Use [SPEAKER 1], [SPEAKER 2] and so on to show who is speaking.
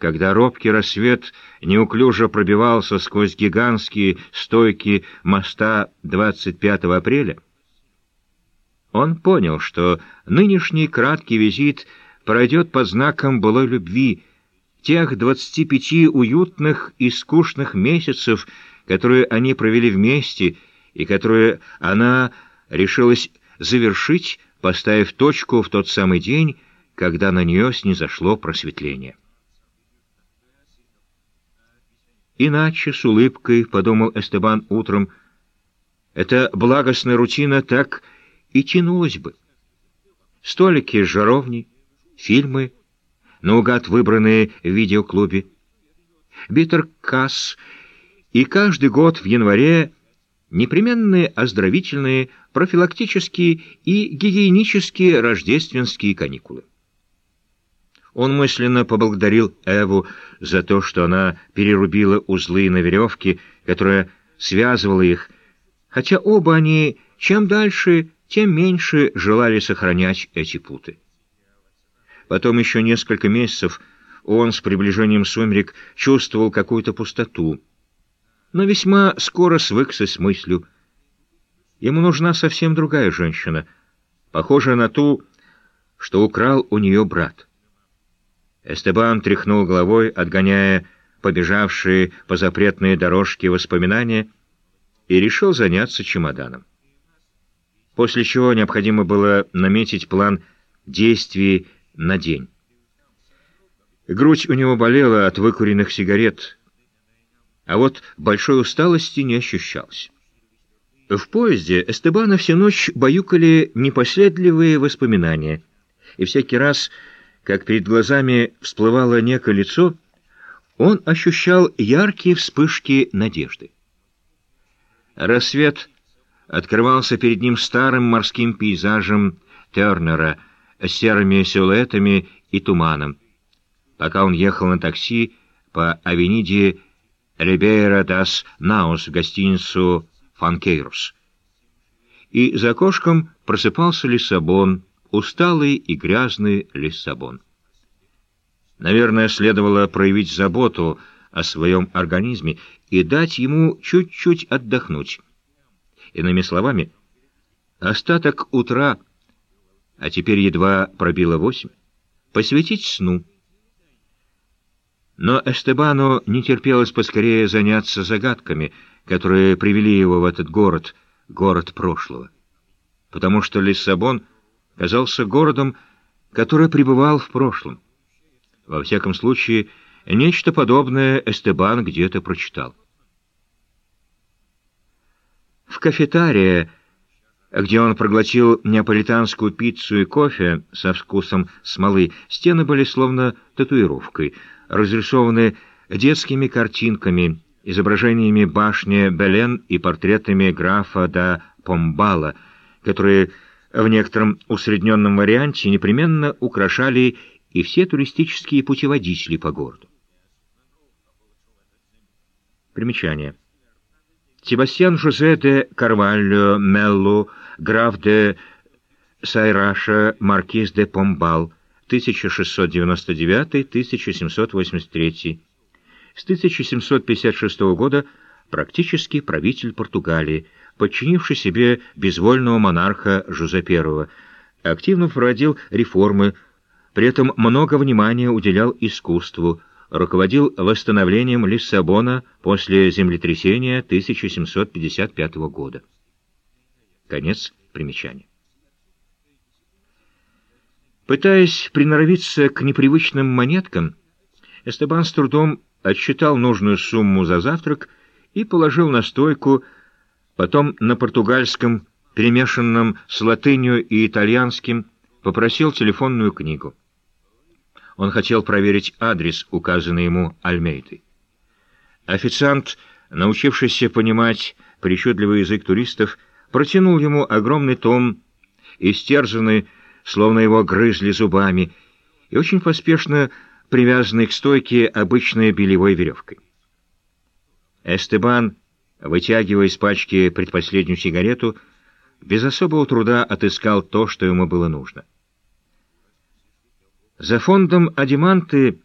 [SPEAKER 1] когда робкий рассвет неуклюже пробивался сквозь гигантские стойки моста 25 апреля, он понял, что нынешний краткий визит пройдет под знаком былой любви, тех 25 уютных и скучных месяцев, которые они провели вместе и которые она решилась завершить, поставив точку в тот самый день, когда на нее снизошло просветление. Иначе, с улыбкой, подумал Эстебан утром, эта благостная рутина так и тянулась бы. Столики с жаровней, фильмы, наугад выбранные в видеоклубе, битер-касс и каждый год в январе непременные оздоровительные, профилактические и гигиенические рождественские каникулы. Он мысленно поблагодарил Эву за то, что она перерубила узлы на веревке, которая связывала их, хотя оба они чем дальше, тем меньше желали сохранять эти путы. Потом еще несколько месяцев он с приближением сумерек чувствовал какую-то пустоту, но весьма скоро свыкся с мыслью. Ему нужна совсем другая женщина, похожая на ту, что украл у нее брат. Эстебан тряхнул головой, отгоняя побежавшие по запретной дорожке воспоминания, и решил заняться чемоданом. После чего необходимо было наметить план действий на день. Грудь у него болела от выкуренных сигарет, а вот большой усталости не ощущалось. В поезде Эстебана всю ночь баюкали непоследливые воспоминания, и всякий раз как перед глазами всплывало некое лицо, он ощущал яркие вспышки надежды. Рассвет открывался перед ним старым морским пейзажем Тернера серыми силуэтами и туманом, пока он ехал на такси по авениде Рибейра дас Наус в гостиницу Фанкейрус. И за окошком просыпался Лиссабон, усталый и грязный Лиссабон. Наверное, следовало проявить заботу о своем организме и дать ему чуть-чуть отдохнуть. Иными словами, остаток утра, а теперь едва пробило восемь, посвятить сну. Но Эстебану не терпелось поскорее заняться загадками, которые привели его в этот город, город прошлого. Потому что Лиссабон — казался городом, который пребывал в прошлом. Во всяком случае, нечто подобное Эстебан где-то прочитал. В кафетарии, где он проглотил неаполитанскую пиццу и кофе со вкусом смолы, стены были словно татуировкой, разрисованы детскими картинками, изображениями башни Белен и портретами графа да Помбала, которые в некотором усредненном варианте непременно украшали и все туристические путеводители по городу. Примечание. Себастьян Жозе де Карвальо Мелло, граф де Сайраша, маркиз де Помбал, 1699-1783. С 1756 года практически правитель Португалии, подчинивший себе безвольного монарха Жузе I, активно проводил реформы, при этом много внимания уделял искусству, руководил восстановлением Лиссабона после землетрясения 1755 года. Конец примечания. Пытаясь приноровиться к непривычным монеткам, Эстебан с трудом отсчитал нужную сумму за завтрак и положил на стойку Потом на португальском, перемешанном с латынью и итальянским, попросил телефонную книгу. Он хотел проверить адрес, указанный ему Альмейтой. Официант, научившийся понимать причудливый язык туристов, протянул ему огромный том, истерзанный, словно его грызли зубами, и очень поспешно привязанный к стойке обычной белевой веревкой. Эстебан Вытягивая из пачки предпоследнюю сигарету, без особого труда отыскал то, что ему было нужно. За фондом «Адиманты»